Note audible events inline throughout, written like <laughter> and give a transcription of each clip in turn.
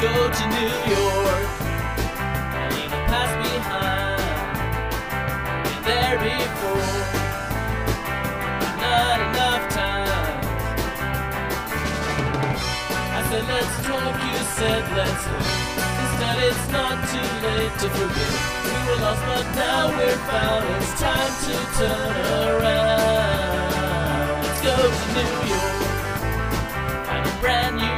go to New York. And even pass behind. Been there before. But not enough time. I said, let's talk. You said, let's live. Instead, it's not too late to forget. We were lost, but now we're found. It's time to turn around. Let's go to New York. Find a brand new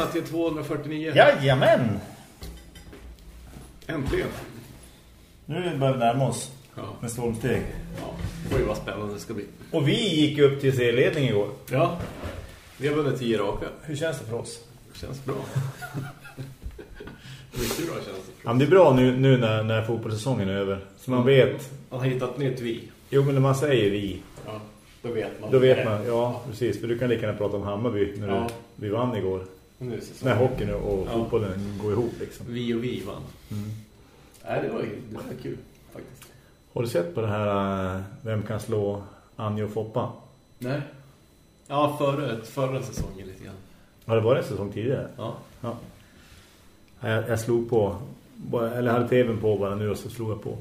Välkomna till 249. Jajamän! Äntligen. Nu börjar vi närma oss Ja. med stormsteg. ja. Oj, vad spännande det ska bli. Och vi gick upp till serieledning igår. Ja. Vi har vunnit 10 raka. Hur känns det för oss? Det känns bra. <laughs> Mycket bra känns det. Ja, det är bra nu, nu när, när fotbollssäsongen är över. Så man vet... Man har hittat nytt vi. Jo, men när man säger vi, Ja. Då vet man. då vet man. Ja, precis. För du kan lika gärna prata om Hammarby när Ja. du, vi vann igår. Nu. När hockeyn och Ja. fotbollen går ihop liksom. Vi och vi vann. Nej, det var, det var kul faktiskt. Har du sett på det här äh, Vem kan slå Anja och Foppa? Nej. Ja, förra, förra säsongen lite grann. Har det varit en säsong tidigare? Ja. Ja. Jag, jag slog på, eller hade tvn på bara nu och så slog jag på.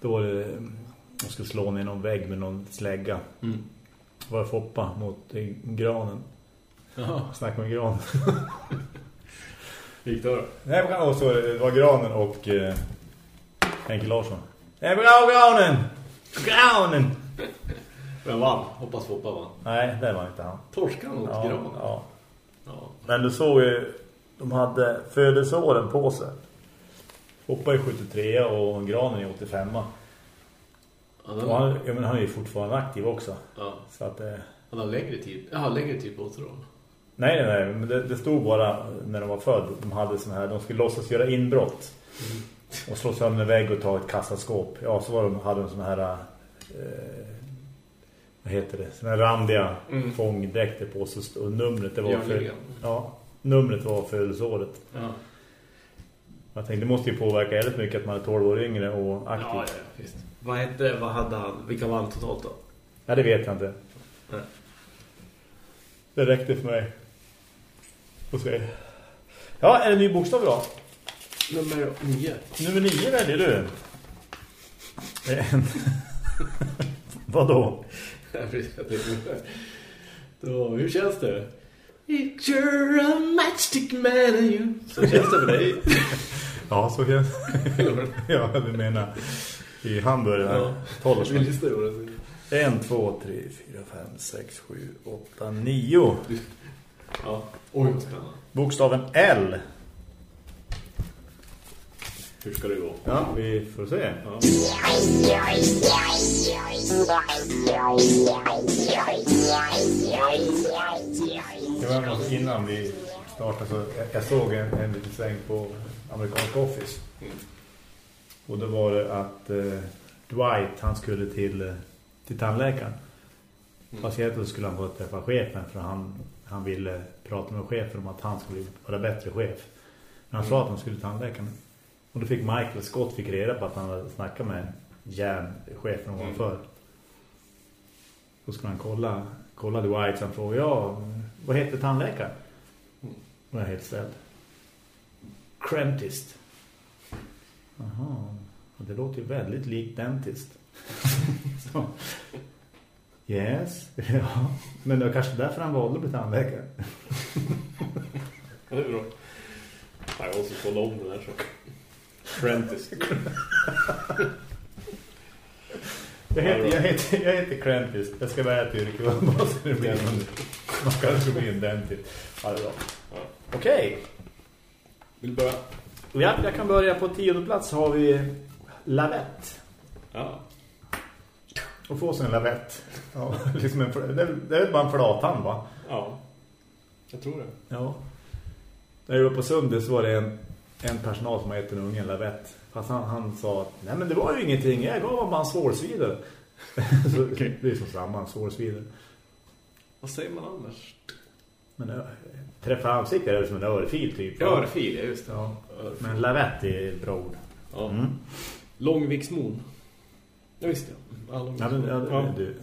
Då var det, jag skulle slå ner någon vägg med någon slägga. Mm. Det var Foppa mot eh, granen. Jaha. Snacka med gran. Gick det men- och så det var granen och eh, Henke Larsson. Nej, men ja, granen! Granen! Vem vann? Hoppas Foppa vann. Nej, det var inte han. Torskan mot Ja, Gran. ja. Ja. Men du såg ju, de hade födelseåren på sig. Foppa är 73 och granen är 85. Ja, den, han, ja, men han är ju fortfarande aktiv också. ja. Så att, eh, Han har längre tid. Ja, längre tid på sig då. Nej, nej. Men det, det stod bara när de var född. De hade sån här, de skulle låtsas göra inbrott. Och slå sönder en vägg och ta ett kassaskåp. Ja, så var de, hade de såna här... Eh, vad heter det? Såna här randiga Mm. fångdräkter på sig. Och numret, det var för, Björnligan. ja, numret var födelseåret. Ja. Jag tänkte, det måste ju påverka väldigt mycket att man är 12 år yngre och aktiv. Ja, Ja, ja, visst. Vad hette, vad hade han? Vilka vann totalt då? det vet jag inte. Nej. Det räckte för mig. Får se. Ja, är det ny bokstav då? Nummer nio. Nummer nio väljer du. En. <laughs> Vadå? Då, hur känns det? You're a matchstick man and you. Så känns det för dig. <laughs> Ja, så känns Ja, du menar i Hamburg. Ja. 12 Vi listar ju det. En, två, tre, fyra, fem, sex, sju, åtta, nio. Ja. Oj, spännande. Bokstaven L. Hur ska det gå? Ja, vi får se. Ja. Det var något innan vi startade så jag, såg en, en liten sväng på amerikansk office. Och då var det att eh, Dwight han skulle till, eh, till tandläkaren. Fast egentligen skulle han gå och träffa chefen för han, han ville prata med chefen om att han skulle vara bättre chef. Men han sa att han skulle till tandläkaren. Och då fick Michael Scott fick reda på att han hade snackat med järnchefen Mm. för. Då skulle han kolla, kolla Dwight han frågade, ja, vad heter tandläkaren? Och jag helt ställd. Crentist. Jaha, och det låter ju väldigt likt dentist. <laughs> Yes, <laughs> ja. Men det var kanske därför han valde att bli tandläkare. Det är bra. Jag måste kolla om den här så. Prentice. <laughs> Jag heter, jag heter, jag heter Crentist. Jag ska välja ett yrke. Vad ska det bli? Man kanske bli en dentist. Ja, det är bra. Ja. Okej. Vill du börja? Ja, jag kan börja på tionde plats har vi Lavette. Ja. Och få sig en lavett. Ja, <laughs> liksom en, det, är, det är bara en flathand va? Ja. Jag tror det. Ja. När jag var på Sundet så var det en, en personal som hette en unge en lavett. Fast han, han sa att nej men det var ju ingenting. Jag gav honom bara en svårsvider. <laughs> så det är som samma, en svårsvider. Vad säger man annars? Men ö, träffa ansiktet är det som en örfil typ. va? Örfil, ja just det. Ja. Örfil. Men lavett är ett bra ord. Ja. Mm. Långviksmon. Ja, visst ja. Alla Ja, men, ja, Ja. Du,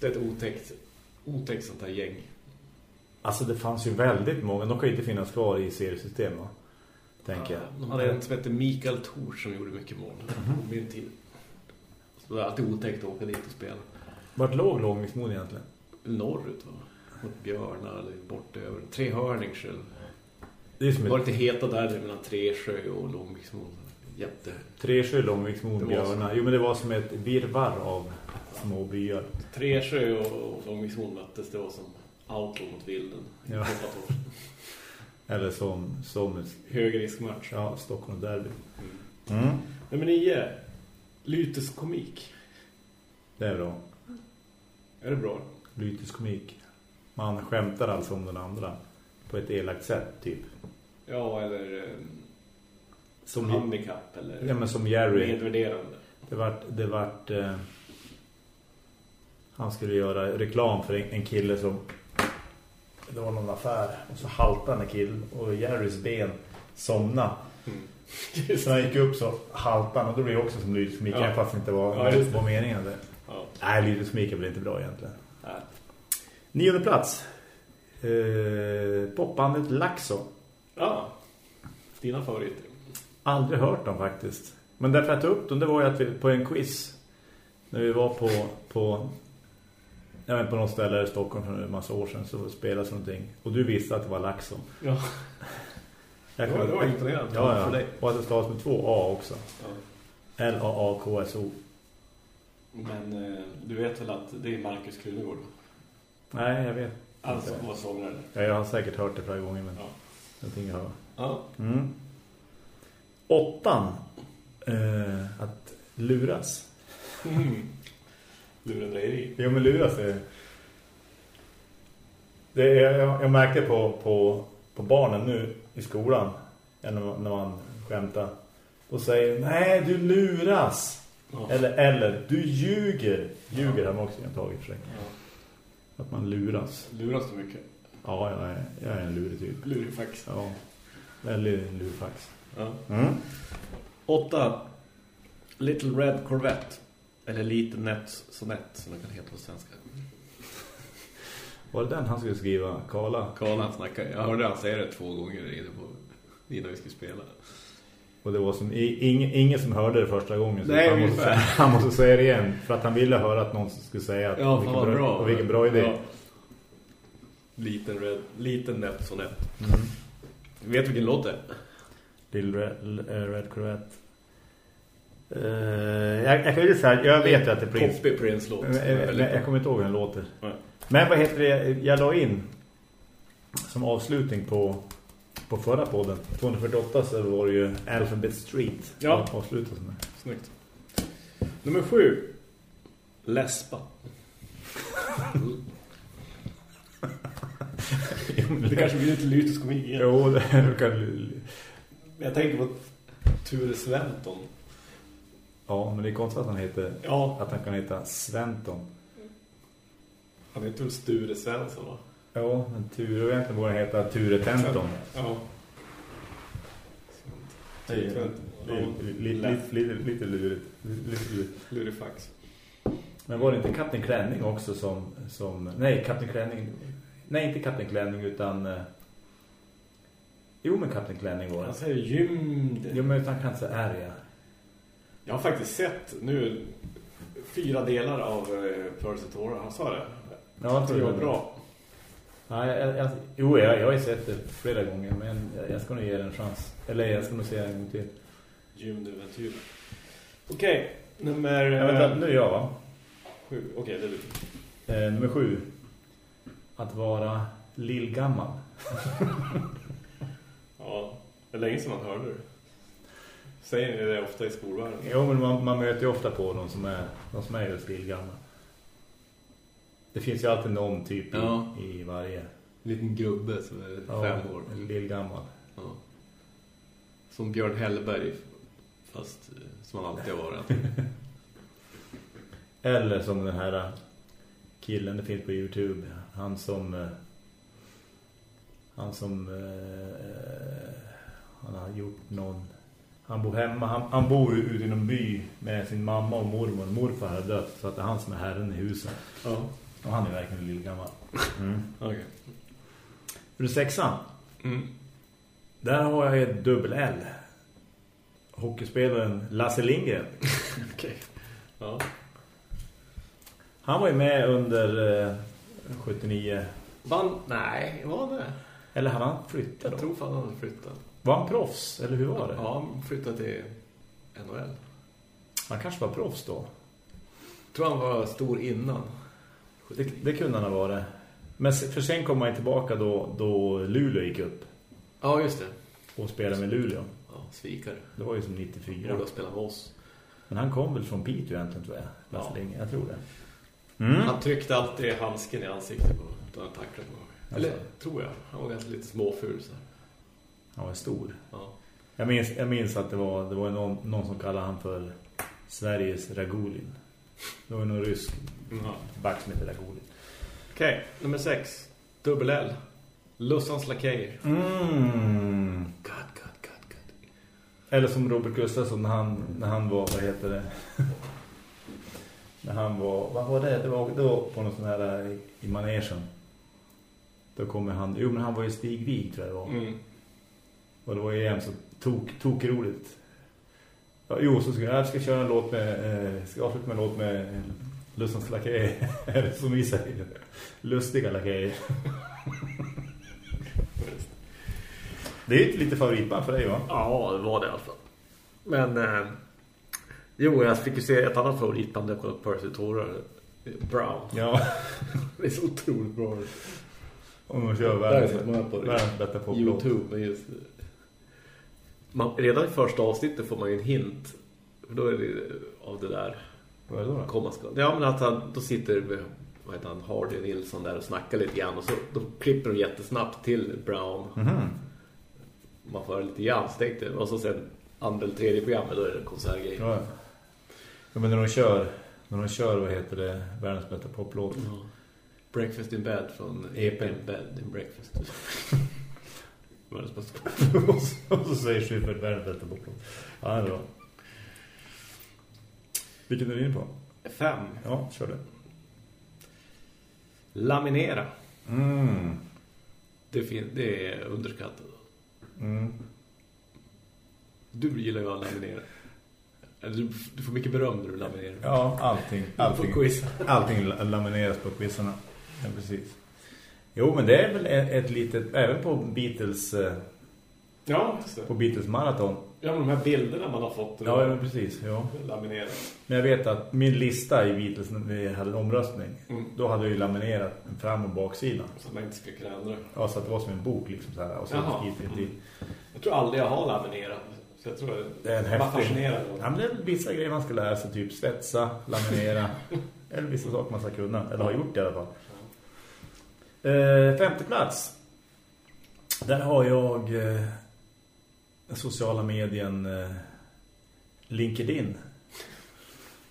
Det är ett otäckt, otäckt sånt här gäng. alltså det fanns ju väldigt många. De kan ju inte finnas kvar i seriesystem va? Tänker jag. De hade en som hette Mikael Thor som gjorde mycket mål på min tid. Så det är alltid otäckt att åka dit och spela. Vart låg Långviksmod egentligen? Norrut va? Mot Björna eller bort över. Tre hörningsskäl. Det är som Det var ett lite heta där mellan Tresjö och Långviksmon. Jätte. Tresjö, Långviksmod, Det var Björna. Jo men det var som ett virvar av små byar. Tresjö och Långviksmon möttes. Det var som outlaw mot vilden. Ja. <laughs> Eller som, som ett, Högriskmatch. ja, Stockholm Derby. Mm. Mm. Nummer nio. Lytes komik. Det är bra. Är det bra? Lyteskomik. Man skämtar alltså om den andra på ett elakt sätt typ. Ja, eller eh, Som, handikapp eller ja, men som Jerry. nedvärderande. Det vart, det vart eh, han skulle göra reklam för en, en kille som det var någon affär och så haltade den killen och Jerrys ben somna. Mm. Så han gick upp så haltade han och då blev det också som lydsmik Ja. fast det inte var, Ja, det. var meningen det. Ja. Nej, lydsmik är väl inte bra egentligen. Nej. Nionde plats. Eh, popbandet Laxo. Ja. Dina favoriter. Aldrig hört dem faktiskt. Men därför jag tog upp dem, det var ju att vi på en quiz när vi var på på jag vet, på något ställe i Stockholm för en massa år sedan så spelades någonting. Och du visste att det var Laxo. Ja. Jag Det var- det var imponerande. Ja, För ja. dig. Och att det stavas med två A också. ja. L-A-A-K-S-O. Men eh, du vet väl att det är Marcus Krunegård? Nej, jag vet. Alltså, var sångare. Ja, jag har säkert hört det flera gånger men Ja. jag hör. Ja. Mm. Åttan. Eh, att luras. <laughs> Mm. Lurendrejeri. Jo, men luras är... Det är jag, jag märkte på, på, på barnen nu i skolan när man, när man skämtar. Och säger, nej du luras. Ja. Eller, eller, du ljuger. Ljuger har man också tagit för sig. Ja. Att man luras. Luras du mycket? Ja, jag är, jag är en lurig typ. Lurifax. Ja, väldigt lurfax. Ja. Mm. Åtta. Little Red Corvette. Eller Liten Nätt Sonett som det kan heta på svenska. Var det den han skulle skriva? Karla? Karl han snackar. Jag hörde han säga det två gånger på, innan vi skulle spela. Och det var som ing, ingen som hörde det första gången. Så Nej, han, måste, <laughs> han måste säga det igen. För att han ville höra att någon skulle säga att Ja, vilken, bra, bra. och vilken bra idé. Ja. Liten, red, liten Nätt Sonett. Mm. Vet du vilken låt det är? Little Red, eh, Red Corvette. Uh, jag, jag kan ju säga, jag vet ju att det är Prince. Poppy Prince-låt. Men, eh, men jag kommer inte ihåg hur den låter. Nej. Men vad heter det? Jag la in som avslutning på, på förra podden. 248 så var det ju Alphabet Street. Ja. Avslutas med. Snyggt. Nummer sju. Läspa. <laughs> Det kanske blir lite lyteskomik igen. Jo, det kan... Jag tänker på Ture Sventon. Ja, men det är konstigt att han heter... Ja, Att han kan heta Sventon. han heter väl Sture Svensson va? Ja, men Ture egentligen borde heta Ture Tenton. Ja. Lite lite- lite- lite lurigt. Lite lurigt. Lurifax. Men var det inte Kapten Klänning också som... som nej, Kapten Klänning... Nej, inte Kapten Klänning utan... eh, Jo, men Kapten Klänning var det. Han säger gymd. Jo, men utan kanske är jag. Jag har faktiskt sett nu fyra delar av eh, Percy Tora. Han sa det. Ja, jag Det tror var det. bra. Ja, jag, jag, jo, jag, jag har ju sett det flera gånger, men jag, jag ska nog ge det en chans. Eller jag ska nog se det en gång till. Gymdäventyr. Okej, nummer Ja, vänta, nu är jag va? sju. Okej, det är du. Eh, nummer sju. Att vara lillgammal. <laughs> Ja, det är länge sedan man hörde det. Säger ni det ofta i skolvärlden? Jo, men man, man möter ju ofta på de som är, de som är just lillgamla. Det finns ju alltid någon typ i, Ja. i varje En liten gubbe som är ja, fem år. lillgammal. Ja. Som Björn Hellberg, fast eh, som han alltid har varit. <laughs> Eller som den här killen det finns på Youtube. Han som... eh, Han som... eh, Han har gjort någon... Han bor hemma. Han, han bor ute i någon by med sin mamma och mormor. Morfar har dött så att det är han som är herren i huset. Ja. Och han är verkligen lille gammal. Mm. Okej. För det sexan. Mm. Där har jag ett dubbel L. Hockeyspelaren Lasse Lindgren. <laughs> Okej. Ja. Han var ju med under eh, 79. Vann? Nej, var det? Eller hade han flyttat Jag då? tror fan han hade flyttat. Var han proffs? Eller hur var det? Ja, han flyttade till NHL. Han kanske var proffs då. tror han var stor innan. Det, det kunde han ha varit. Men för sen kom han tillbaka då, då Luleå gick upp. Ja, just det. Och spelade med Luleå. Ja, svikare. Det var ju som 94. Borde ha spelat med oss. Men han kom väl från Piteå egentligen tror jag. Ja. Jag tror det. Mm. Han tryckte alltid handsken i ansiktet på då han tacklade mig. Eller Alltså. tror jag. Han var ganska lite småful så. Han var stor. Ja. Jag minns, jag minns att det var, det var någon, någon som kallade han för Sveriges Ragulin. Det var någon rysk back som heter Ragulin. Okej, nummer sex. Dubbel L. Lussans lakejer. Mm. God, god, god, god. Eller som Robert Gustafsson när han, när han var, vad heter det? <laughs> när han var, vad var det? Det var, det var på någon sån här eh, i manegen. Då kommer han, jo men han var ju Stig Wig tror jag det var. Mm. Och det var ju igen så tok, tok roligt. Ja, jo, så ska jag, jag ska köra en låt med, eh, ska avsluta med en låt med eh, Lustans lakejer. <laughs> Eller som vi säger, lustiga lakejer. <laughs> Det är ju lite favoritband för dig va? Ja, det var det i alla fall. Men, eh, jo, jag fick ju se ett annat favoritband. Jag kollade på Percy Tora. Brown. Ja, <laughs> Det är så otroligt bra. Om man kör världens, världens bästa poplåt. YouTube. Just, man, redan i första avsnittet får man ju en hint. För då är det av det där Vad är det då? komma. Ja, men att han, då sitter vad heter han, Hardy Nilsson där och snackar lite grann. Och så då klipper de jättesnabbt till Brown. Mhm. Man får lite grann stängt det. Och så sen andra eller tredje programmet då är det konsertgrej. Ja. ja, men när de kör, när de kör, vad heter det, världens bästa poplåt. Ja. Breakfast in bed från EP. EP Bed in Breakfast. <laughs> Världens bästa. och, <laughs> så, och så säger Schyffert världens bästa poplåt. Ja, det är bra. Vilken är du inne på? Fem. Ja, kör det. Laminera. Mm. Det, det är underskattat. Mm. Du gillar ju att laminera. Du, du får mycket beröm när du laminerar. Ja, allting. Allting, På quiz. allting la- lamineras på quizarna. Ja, precis. Jo, men det är väl ett, litet, även på Beatles, eh, Ja, på Beatles maraton. Ja, men de här bilderna man har fått. Ja, men precis. Ja. Laminerat. Men jag vet att min lista i Beatles när vi hade en omröstning, Mm. då hade jag ju laminerat en fram- och baksida. Så man inte ska kunna ändra. Ja, så att det var som en bok liksom så här. Och så skrivit i. Jag tror aldrig jag har laminerat. Så jag tror Det är en häftig. fascinerad. Ja, men det är vissa grejer man ska lära sig, typ svetsa, laminera. <laughs> eller vissa saker man ska kunna, eller har gjort i alla fall. Eh, femte plats. Där har jag eh, den sociala medien eh, LinkedIn.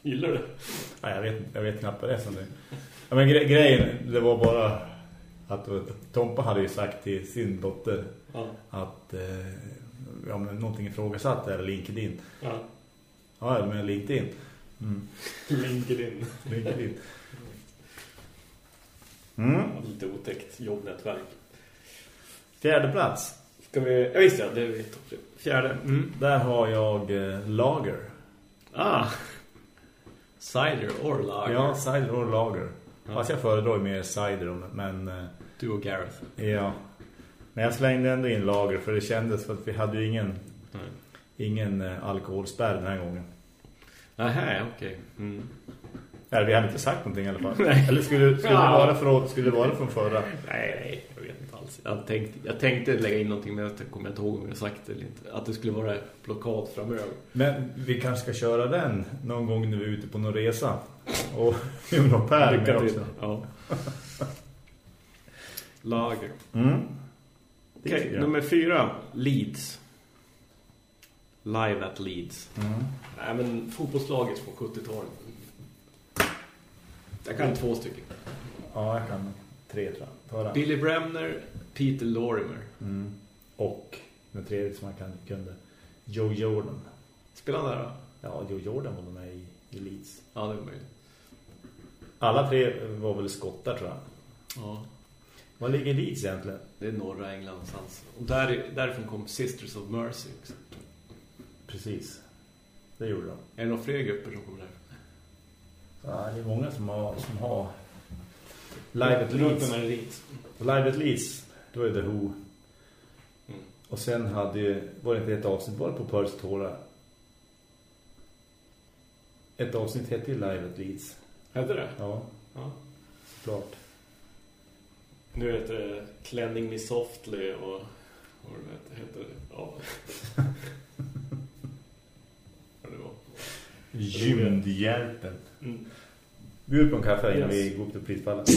Gillar du det? Nej, jag vet, jag vet knappt vad det är som det. Ja, men gre grejen, det var bara att Tompa hade ju sagt till sin dotter Ja. att eh, ja, men någonting ifrågasatt är LinkedIn. ja. Ja, men LinkedIn. Mm. LinkedIn. LinkedIn. Mm. Lite otäckt jobbnätverk. Fjärde plats. Ska vi... Ja, visst ja, det är vi. Fjärde. Mm. Där har jag eh, Lager. Ah. Cider or lager. Ja, cider och lager. Ja. Fast jag föredrar ju mer cider, men eh, Du och Gareth. ja. Men jag slängde ändå in lager för det kändes för att vi hade ju ingen, Nej. ingen eh, alkoholspärr den här gången. Nähä, okej. Mm. Eller vi hade inte sagt någonting i alla fall. Nej. Eller skulle, skulle, Ja. det vara från, skulle det vara från förra? Nej, nej, jag vet inte alls. Jag tänkte, jag tänkte lägga in någonting men jag kommer inte ihåg om jag sagt det eller inte. Att det skulle vara blockad framöver. Men vi kanske ska köra den någon gång när vi är ute på någon resa. Och vi har någon Per med också. Ja. <laughs> Lager. Mm. Okej, jag. nummer fyra. Leeds. Live at Leeds. Mm. Nej, men fotbollslaget från 70-talet. Jag kan två stycken. Ja, jag kan tre tror jag. Föra. Billy Bremner, Peter Lorimer. Mm. Och den tredje som man kan, kunde Joe Jordan. Spelar han där då? Ja, Joe Jordan var med i, i Leeds. Ja, det är möjligt. Alla tre var väl skottar tror jag. Ja, Var ligger Leeds egentligen? det är norra England någonstans. Och där, därifrån kom Sisters of Mercy också. Precis. Det gjorde de. Är det några fler grupper som kommer därifrån? Ja, det är många som har, som har Live at Leeds. Leeds. Live at Leeds, då är det Who. Mm. Och sen hade ju, var det inte ett avsnitt bara på Pulse Tora. Ett avsnitt hette ju Live at Leeds. Hette det? Ja, Ja. klart. Nu heter det Cleaning Me Softly och vad det heter? Ja. <laughs> Gymdhjälpen. Mm. Bjud på en kaffe innan Yes. vi går upp till prisfallet.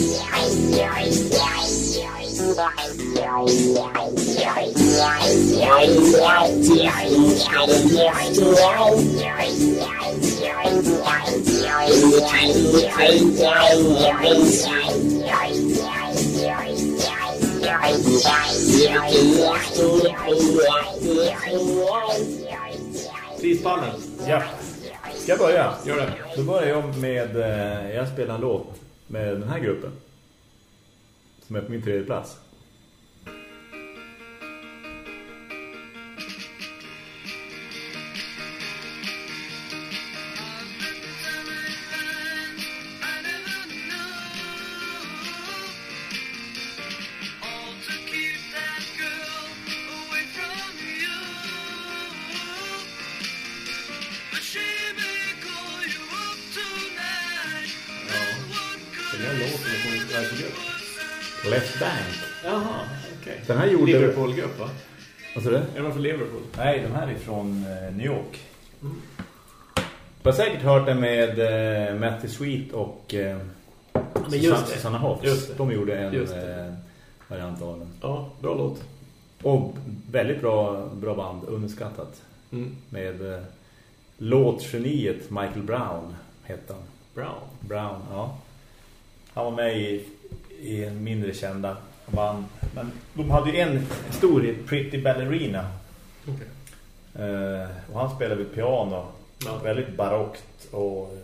Prispallen. Ja. Ska jag börja? Gör det. Då börjar jag med, eh, jag spelar en låt med den här gruppen. Som är på min tredje plats. Den här låten är vilken grupp? Left Bank. Jaha, okej. Den här gjorde... Liverpool-grupp va? Vad sa du? Är de från Liverpool? Nej, de här är från eh, New York. Du har säkert hört det med eh, Matty Sweet och eh, Men just Susanna, det. Susanna Hoffs. Just det. De gjorde en eh, variant av den. Ja, bra låt. Och väldigt bra, bra band, underskattat. Mm. Med eh, låtgeniet Michael Brown hette han. Brown. Brown, ja. Han var med i, i en mindre kända band. Men de hade ju en stor hit, Pretty Ballerina. Okej. Eh, och han spelade vid piano. Ja. Väldigt barockt. Och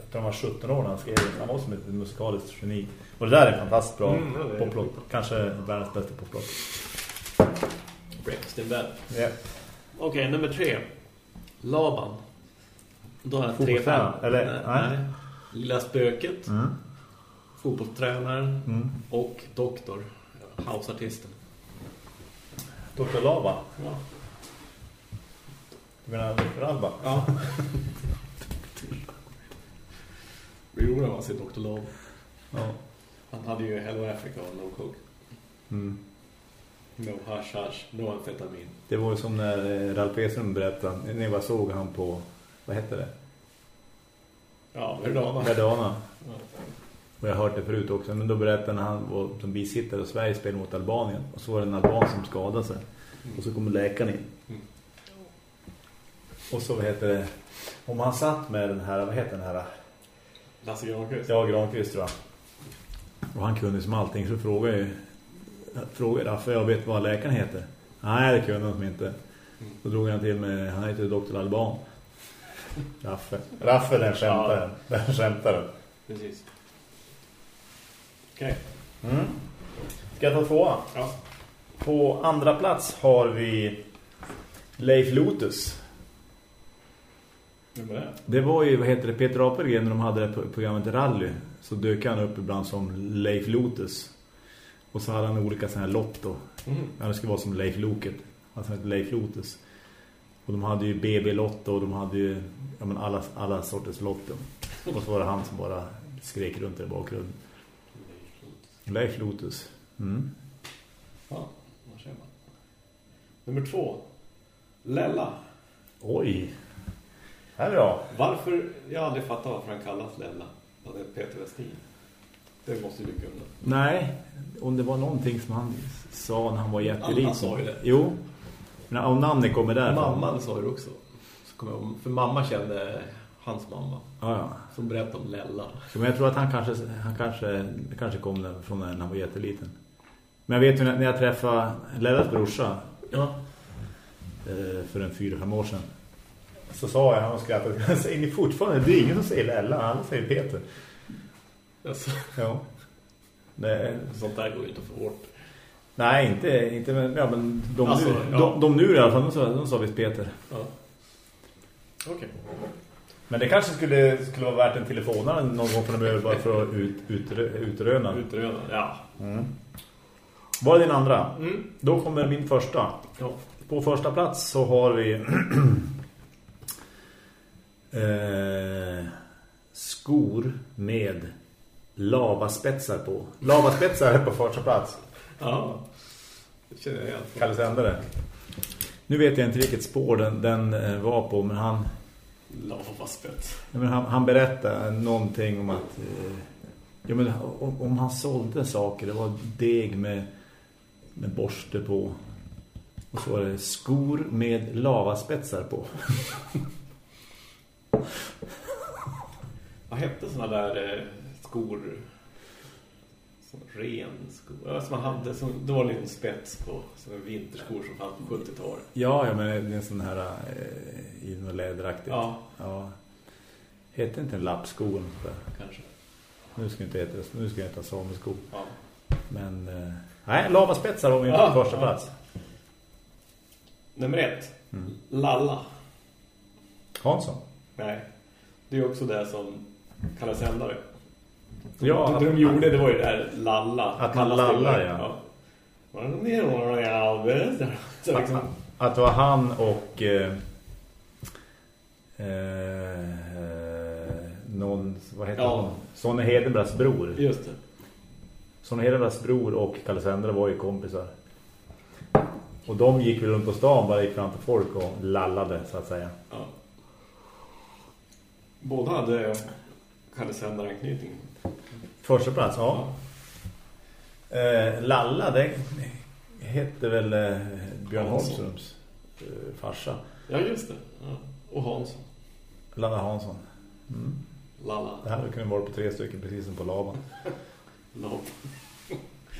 jag tror han var 17 år när han skrev det. Han var som ett musikaliskt geni. Och det där är fantastiskt bra Mm, ja, poplåt. Kanske världens bästa poplåt. Breakfast in bed. Ja. Okej, nummer tre. Laban. Då har jag tre fan. eller? Nej. Lilla spöket. Mm. Fotbollstränaren. Mm. Och doktor. Houseartisten. Dr. Lava. Ja. Du menar Dr. Alba? Ja. <laughs> Det gjorde han sig Dr. Love. Ja. Han hade ju Hello Africa och No Coke. Mm. No hash hash, no amfetamin. Det var ju som när eh, Ralf Esum berättade. När jag såg han på, vad hette det? Ja, Verdana. Verdana. Ja. Och jag har hört det förut också. Men då berättade när han var som bisittare och Sverige spelade mot Albanien. Och så var det en alban som skadade sig. Och så kommer läkaren in. Och så vad heter det? Om han satt med den här, vad heter den här? Lasse Granqvist. Ja, Granqvist tror jag. Och han kunde som allting så frågade jag frågade Raffe, jag vet vad läkaren heter. Nej, det kunde han inte. Då drog han till med, han heter Dr. Alban. Raffe. Raffe den skämtaren. Den skämtaren. Precis. Okej. Mm. Ska jag ta tvåan? Ja. På andra plats har vi Leif Lotus. Är det? Det var ju, vad heter det, Peter Apelgren när de hade det på programmet Rally. Så dök han upp ibland som Leif Lotus. Och så hade han olika sådana här lotto. Mm. Ja, det skulle vara som Leif Loket. Alltså Leif Lotus. Och de hade ju BB-lotto och de hade ju ja, men alla, alla sorters lotto. Och så var det han som bara skrek runt i bakgrunden. Leif Lotus. Mm. Ja, vad säger man? Nummer två. Lella. Oj. Här är bra. Varför, jag har aldrig fattat varför han kallas Lella. Han heter Peter Westin. Det måste du kunna. Nej, om det var någonting som han sa när han var jätteliten. Han sa ju det. Jo. Men om namnet kommer där. Mamman sa ju det också. Så kommer jag, för mamma kände hans mamma. Ja, ja. Som berättade om Lella. Men jag tror att han kanske, han kanske, kanske kom från när han var jätteliten. Men jag vet ju när jag träffade Lellas brorsa. Ja. eh, för en fyra, fem år sedan. Så sa jag, han skrattade, <laughs> säger ni fortfarande, det är ingen som säger Lella, alla säger Peter. Alltså, Ja. Det, sånt där går ju inte få bort. nej, inte, inte men, ja, men de, Alltså, nu, ja. de, de nu i alla fall, de sa, de sa visst Peter. Ja. Okej. Men det kanske skulle, skulle vara värt en telefonare någon gång framöver bara för att ut, utrö, utröna. Utröna, ja. Mm. Vad är din andra? Mm. Då kommer min första. ja. På första plats så har vi <clears throat> eh, skor med lavaspetsar på. Lavaspetsar är på första plats. Ja. Det känner jag igen. Kalle Sändare. Nu vet jag inte vilket spår den, den eh, var på men han, Lavaspett. ja, men han, han berättade någonting om att eh, ja, men, om, om han sålde saker, det var deg med, med borste på. Och så var det skor med lavaspetsar på. Vad hette såna där eh, skor? Ren skor. Ja, som man hade, som, det var en spets på. Som en vinterskor som fanns på 70-talet. Ja, ja, men det är en sån här eh, i något läderaktigt. Ja, ja. Heter inte en lappsko? kanske. Nu ska jag inte heta, nu ska jag heta samesko. Ja. Men, eh, nej, lavaspetsar var min Ja, första ja. plats. Nummer ett. Mm. Lalla. Hansson. Nej. Det är också det som kallas sändare. Ja, det de gjorde, det var ju det här lalla. Att man lallar, ja. <laughs> Liksom, Att det var han och eh, eh, någon, vad heter Ja. hon? Sonne Hedenbras bror. just det. Sonne Hedenbras bror och Kalle Sändare var ju kompisar. Och de gick väl runt på stan, bara gick fram till folk och lallade så att säga. Ja. Båda hade kallas sändaranknytning. Första plats, ja. Eh, Lalla, det hette väl eh, Björn Hansson. Holmströms eh, farsa. Ja, just det. Ja. Och Hansson. Lalla Hansson. Mm. Lalla. Det här kunnat vara på tre stycken, precis som på lavan. <laughs> Lav.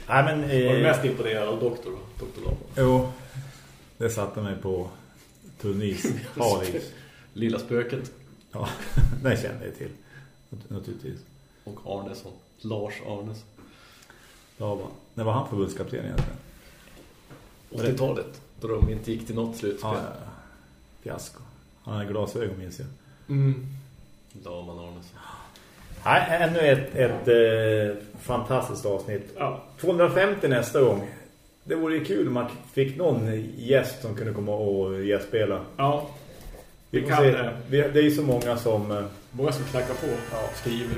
Nej, men... Var du mest imponerad av doktor då? Doktor Lav. jo, det satte mig på tunnis. <laughs> Halis. Lilla spöket. Ja, <laughs> den kände jag till. Naturligtvis. Och Arnesson. Lars Arnesson. Lava. När var han förbundskapten egentligen? 80-talet. Då de inte gick till något slutspel. Ja, ja, ja. Fiasko. Han hade glasögon minns jag. Mm. Laman Arnesson. Nej, ännu ett, ett eh, fantastiskt avsnitt. Ja. 250 nästa gång. Det vore ju kul om man fick någon gäst som kunde komma och gästspela. Ja. Vi Vi kan se. det. Vi, det är ju så många som eh, Många som knackar på. Skriver.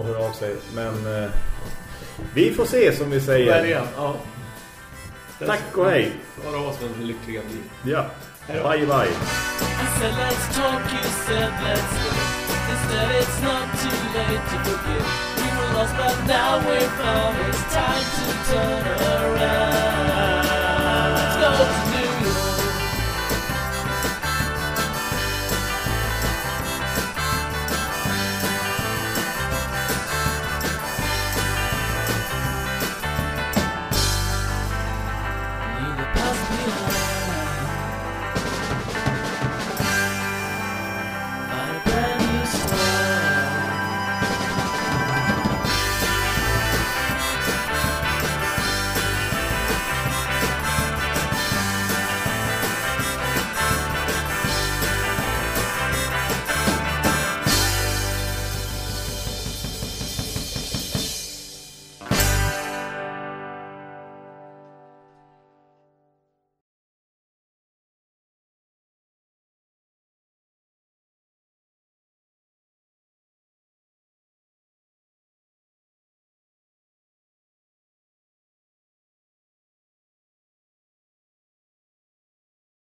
Och hör av sig. Men eh, vi får se som vi säger. Verkligen. Ja. Tack och hej. Vara oss med lyckliga liv. Ja. Bye bye. I said let's talk, you said let's go. Instead it's not too late to forget. We were lost but now we're found. It's time to turn around.